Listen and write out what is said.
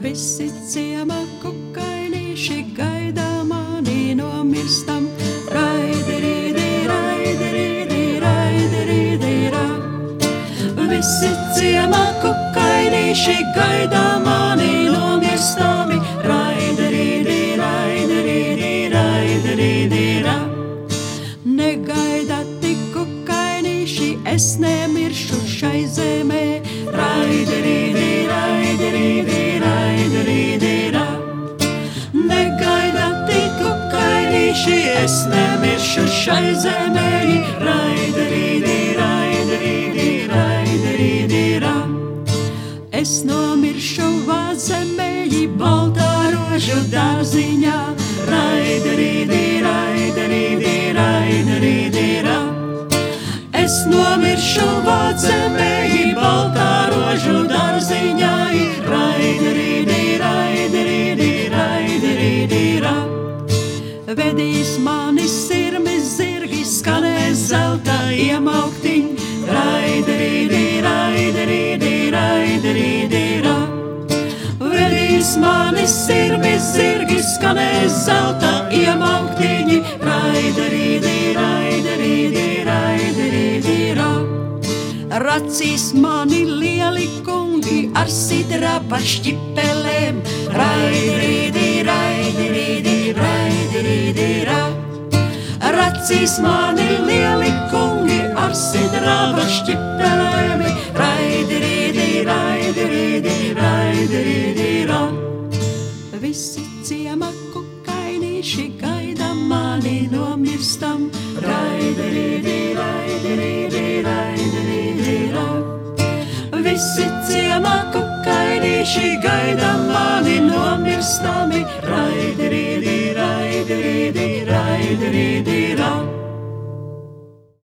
Visi ciemā kukainīši gaida mani nomirstam. Raiderīdi, raiderīdi, raiderīdi, ra. Visi ciemā kukainīši gaida mani nomirstam. Raiderīdi, raiderīdi, raiderīdi, ra. Negaida tik kukainīši, es nemiršu šai zemē. Kukainīši, es nemiršu šai zemē. Raiderīdi, raiderīdi, raiderīdi, ra. Es nomiršu vāzemē, baltā rožu dārziņā. Raiderīdi, raiderīdi, raiderīdi, ra. Es nomiršu vācemē, baltā rožu dārziņā. Raiderīdi, raiderīdi, Vedīs mani sirmi zirgi, skanēs zelta iemauktiņi. Raiderīdi, raiderīdi, raiderīdi, ra. Vedīs mani sirmi zirgi, skanēs zelta iemauktiņi. Raiderīdi, raiderīdi, raiderīdi, ra. Racīs mani lieli kungi ar sidraba šķipelēm. Raiderīdi, Racīs mani lieli kungi ar sidraba šķipelēm. Raiderīdi, raiderīdi, raiderīdi, ra. Visi ciema kukainīši gaida mani nomirstam. Raiderīdi, raiderīdi, raiderīdi, ra. Visi ciema kukainīši gaida mani di ra di di ra